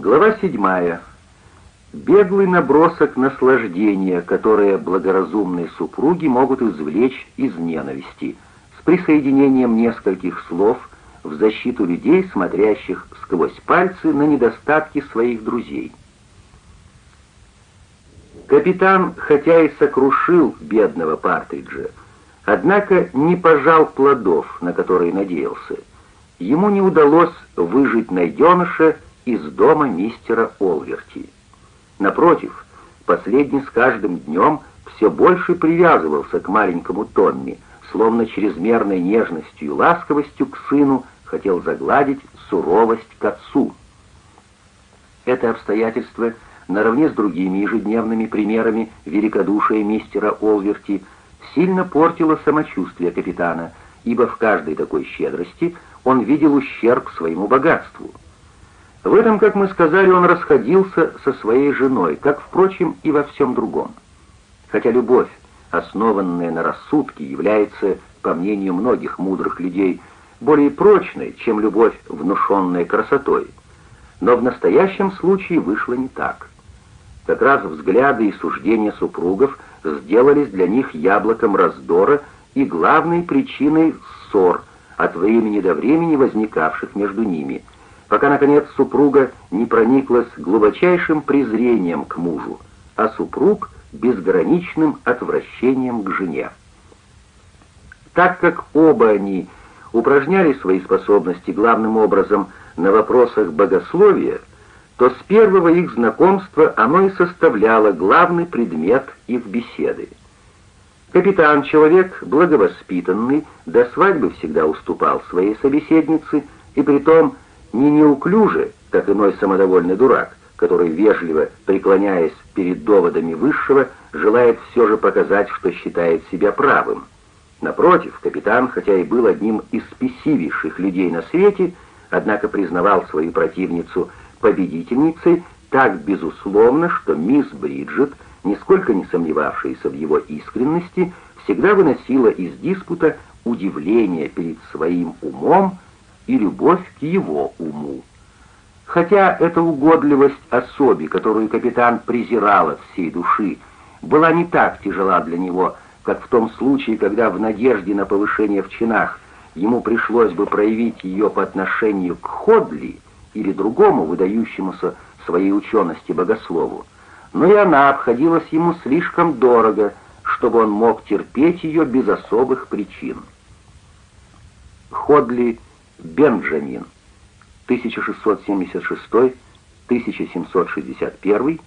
Глава 7. Беглый набросок наслаждения, которое благоразумные супруги могут извлечь из ненависти, с присоединением нескольких слов в защиту людей, смотрящих сквозь пальцы на недостатки своих друзей. Капитан, хотя и сокрушил бедного Партриджа, однако не пожал плодов, на которые надеялся. Ему не удалось выжить найденыша, из дома мистера Олверти. Напротив, последний с каждым днем все больше привязывался к маленькому Томми, словно чрезмерной нежностью и ласковостью к сыну хотел загладить суровость к отцу. Это обстоятельство, наравне с другими ежедневными примерами великодушия мистера Олверти, сильно портило самочувствие капитана, ибо в каждой такой щедрости он видел ущерб своему богатству. В этом, как мы сказали, он расходился со своей женой, как, впрочем, и во всем другом. Хотя любовь, основанная на рассудке, является, по мнению многих мудрых людей, более прочной, чем любовь, внушенная красотой. Но в настоящем случае вышло не так. Как раз взгляды и суждения супругов сделались для них яблоком раздора и главной причиной ссор, от времени до времени возникавших между ними – пока, наконец, супруга не прониклась глубочайшим презрением к мужу, а супруг — безграничным отвращением к жене. Так как оба они упражняли свои способности главным образом на вопросах богословия, то с первого их знакомства оно и составляло главный предмет их беседы. Капитан, человек благовоспитанный, до свадьбы всегда уступал своей собеседнице, и притом не неуклюже, как иной самодовольный дурак, который, вежливо преклоняясь перед доводами высшего, желает все же показать, что считает себя правым. Напротив, капитан, хотя и был одним из спесивейших людей на свете, однако признавал свою противницу победительницей так безусловно, что мисс Бриджит, нисколько не сомневавшаяся в его искренности, всегда выносила из диспута удивление перед своим умом, и любовь к его уму. Хотя эта угодливость особи, которую капитан презирал от всей души, была не так тяжела для него, как в том случае, когда в надежде на повышение в чинах ему пришлось бы проявить ее по отношению к Ходли или другому выдающемуся своей учености богослову, но и она обходилась ему слишком дорого, чтобы он мог терпеть ее без особых причин. Ходли Бенджамин, 1676-1761,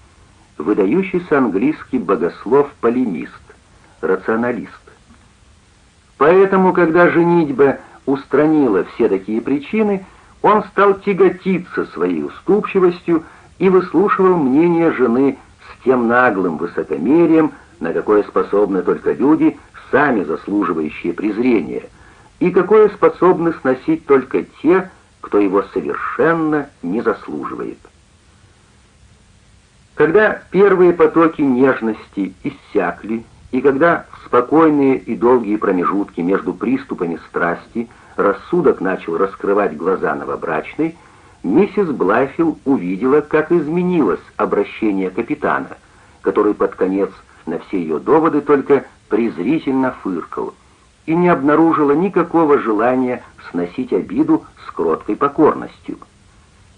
выдающийся английский богослов-полемист, рационалист. Поэтому, когда женитьба устранила все такие причины, он стал тяготиться своей уступчивостью и выслушивал мнение жены с тем наглым высокомерием, на какое способны только люди, сами заслуживающие презрения – и какое способны сносить только те, кто его совершенно не заслуживает. Когда первые потоки нежности иссякли, и когда в спокойные и долгие промежутки между приступами страсти рассудок начал раскрывать глаза новобрачной, миссис Блайфилл увидела, как изменилось обращение капитана, который под конец на все ее доводы только презрительно фыркал и не обнаружила никакого желания сносить обиду с кроткой покорностью.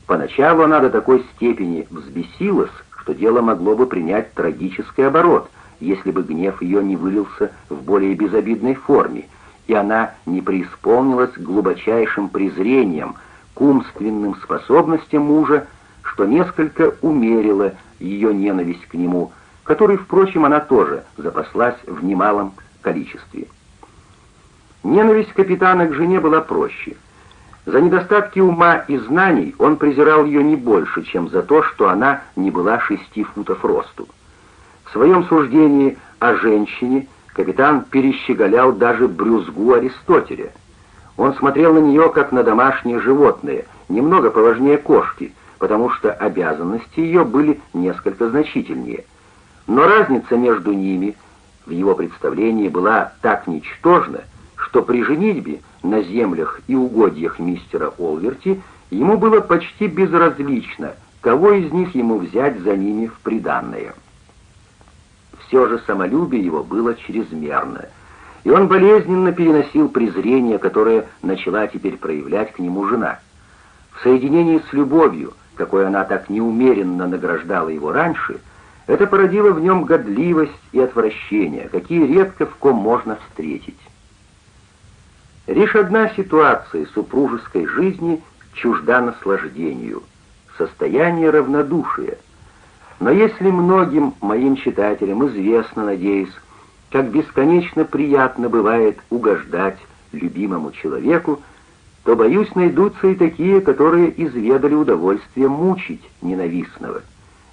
Поначалу она до такой степени взбесилась, что дело могло бы принять трагический оборот, если бы гнев ее не вылился в более безобидной форме, и она не преисполнилась глубочайшим презрением к умственным способностям мужа, что несколько умерило ее ненависть к нему, которой, впрочем, она тоже запаслась в немалом количестве. Ненависть капитана к жене была проще. За недостатки ума и знаний он презирал ее не больше, чем за то, что она не была шести футов росту. В своем суждении о женщине капитан перещеголял даже брюзгу Аристотеля. Он смотрел на нее как на домашнее животное, немного поважнее кошки, потому что обязанности ее были несколько значительнее. Но разница между ними в его представлении была так ничтожна, что при женитьбе на землях и угодьях мистера Олверти ему было почти безразлично, кого из них ему взять за ними в приданное. Все же самолюбие его было чрезмерно, и он болезненно переносил презрение, которое начала теперь проявлять к нему жена. В соединении с любовью, какой она так неумеренно награждала его раньше, это породило в нем годливость и отвращение, какие редко в ком можно встретить. Лишь одна ситуация супружеской жизни чужда наслаждению — состояние равнодушия. Но если многим моим читателям известно, надеюсь, как бесконечно приятно бывает угождать любимому человеку, то, боюсь, найдутся и такие, которые изведали удовольствие мучить ненавистного.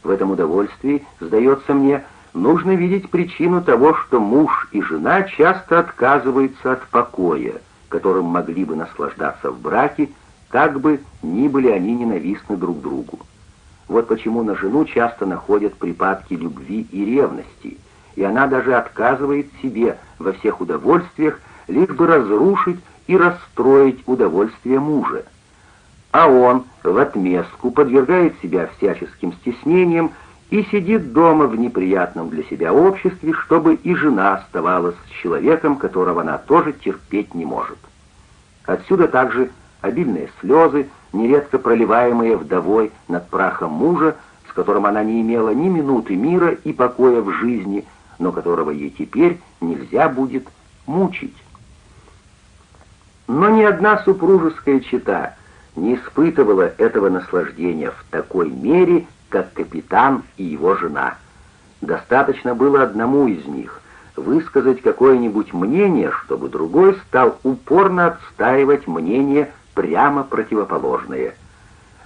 В этом удовольствии, сдается мне, нужно видеть причину того, что муж и жена часто отказываются от покоя, которым могли бы наслаждаться в браке, как бы ни были они ненавистны друг другу. Вот почему на жену часто находят припадки любви и ревности, и она даже отказывает себе во всех удовольствиях, лишь бы разрушить и расстроить удовольствие мужа. А он в отместку подвергает себя всяческим стеснениям и сидит дома в неприятном для себя обществе, чтобы и жена оставалась с человеком, которого она тоже терпеть не может. Отсюда также обильные слезы, нередко проливаемые вдовой над прахом мужа, с которым она не имела ни минуты мира и покоя в жизни, но которого ей теперь нельзя будет мучить. Но ни одна супружеская чета не испытывала этого наслаждения в такой мере, как капитан и его жена. Достаточно было одному из них высказать какое-нибудь мнение, чтобы другой стал упорно отстаивать мнение прямо противоположное.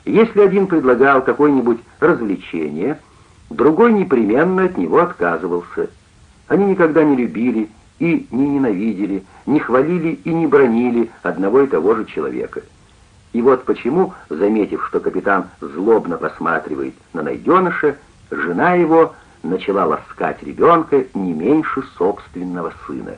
Если один предлагал какое-нибудь развлечение, другой непременно от него отказывался. Они никогда не любили и не ненавидели, не хвалили и не бронили одного и того же человека. И вот почему, заметив, что капитан злобно посматривает на найденыша, жена его начала ласкать ребенка не меньше собственного сына.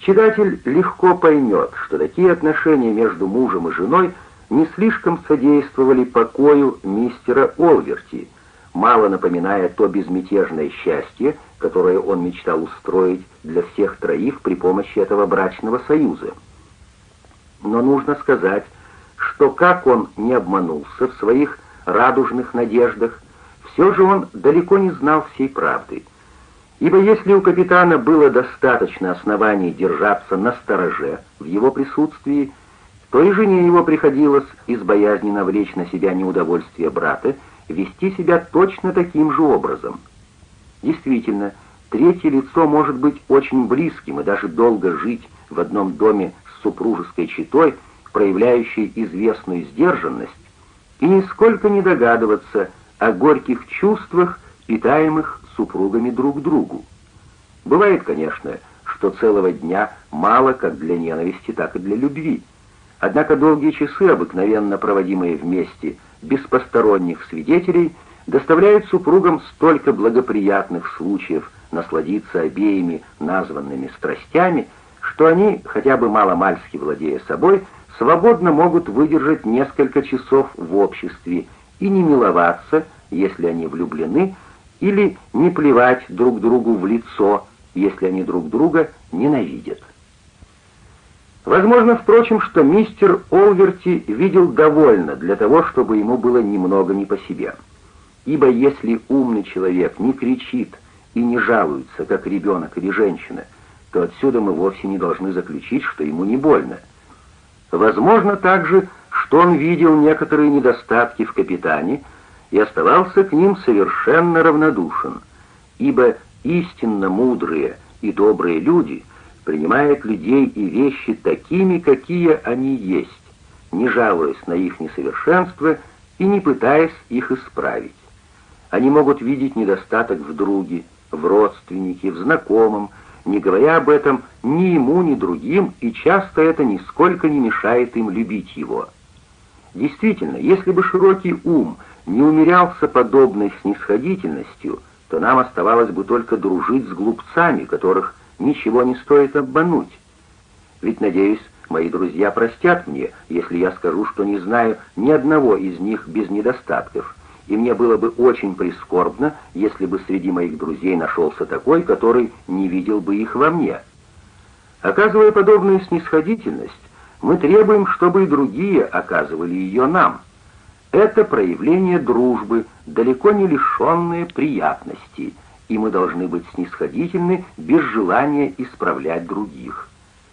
Читатель легко поймет, что такие отношения между мужем и женой не слишком содействовали покою мистера Олверти, мало напоминая то безмятежное счастье, которое он мечтал устроить для всех троих при помощи этого брачного союза. Но нужно сказать, что как он не обманулся в своих радужных надеждах, все же он далеко не знал всей правды. Ибо если у капитана было достаточно оснований держаться на стороже в его присутствии, то и жене его приходилось из боязни навлечь на себя неудовольствие брата вести себя точно таким же образом. Действительно, третье лицо может быть очень близким и даже долго жить в одном доме супружеской четой, проявляющей известную сдержанность, и нисколько не догадываться о горьких чувствах, питаемых супругами друг другу. Бывает, конечно, что целого дня мало как для ненависти, так и для любви. Однако долгие часы, обыкновенно проводимые вместе, без посторонних свидетелей, доставляют супругам столько благоприятных случаев насладиться обеими названными страстями, что они, хотя бы мало-мальски владея собой, свободно могут выдержать несколько часов в обществе и не миловаться, если они влюблены, или не плевать друг другу в лицо, если они друг друга ненавидят. Возможно, впрочем, что мистер Олверти видел довольно для того, чтобы ему было немного не по себе. Ибо если умный человек не кричит и не жалуется, как ребенок или женщина, то отсюда мы вовсе не должны заключить, что ему не больно. Возможно также, что он видел некоторые недостатки в капитане и оставался к ним совершенно равнодушен, ибо истинно мудрые и добрые люди принимают людей и вещи такими, какие они есть, не жалуясь на их несовершенство и не пытаясь их исправить. Они могут видеть недостаток в друге, в родственнике, в знакомом, не говоря об этом ни ему, ни другим, и часто это нисколько не мешает им любить его. Действительно, если бы широкий ум не умерялся подобной снисходительностью, то нам оставалось бы только дружить с глупцами, которых ничего не стоит обмануть. Ведь, надеюсь, Мои друзья простят мне, если я скажу, что не знаю ни одного из них без недостатков, и мне было бы очень прискорбно, если бы среди моих друзей нашелся такой, который не видел бы их во мне. Оказывая подобную снисходительность, мы требуем, чтобы и другие оказывали ее нам. Это проявление дружбы, далеко не лишенное приятностей, и мы должны быть снисходительны без желания исправлять других.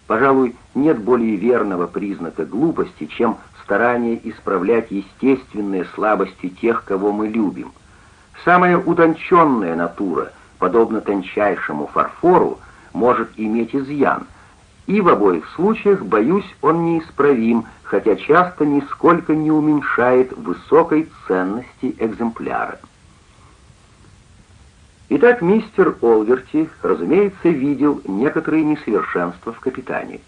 Пожалуй, нет более верного признака глупости, чем старание исправлять естественные слабости тех, кого мы любим. Самая утонченная натура, подобно тончайшему фарфору, может иметь изъян, и в обоих случаях, боюсь, он неисправим, хотя часто нисколько не уменьшает высокой ценности экземпляра. Итак, мистер Олверти, разумеется, видел некоторые несовершенства в капитане.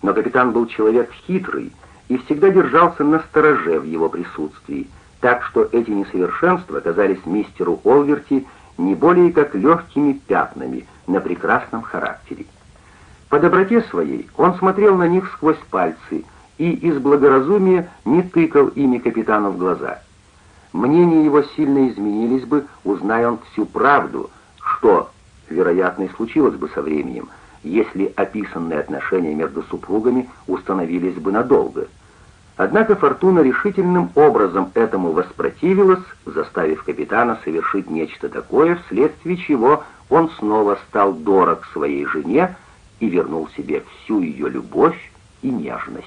Но капитан был человек хитрый и всегда держался на стороже в его присутствии, так что эти несовершенства казались мистеру Олверти не более как легкими пятнами на прекрасном характере. По доброте своей он смотрел на них сквозь пальцы и из благоразумия не тыкал ими капитану в глаза — Мнения его сильно изменились бы, узная он всю правду, что, вероятно, и случилось бы со временем, если описанные отношения между супругами установились бы надолго. Однако Фортуна решительным образом этому воспротивилась, заставив капитана совершить нечто такое, вследствие чего он снова стал дорог своей жене и вернул себе всю ее любовь и нежность.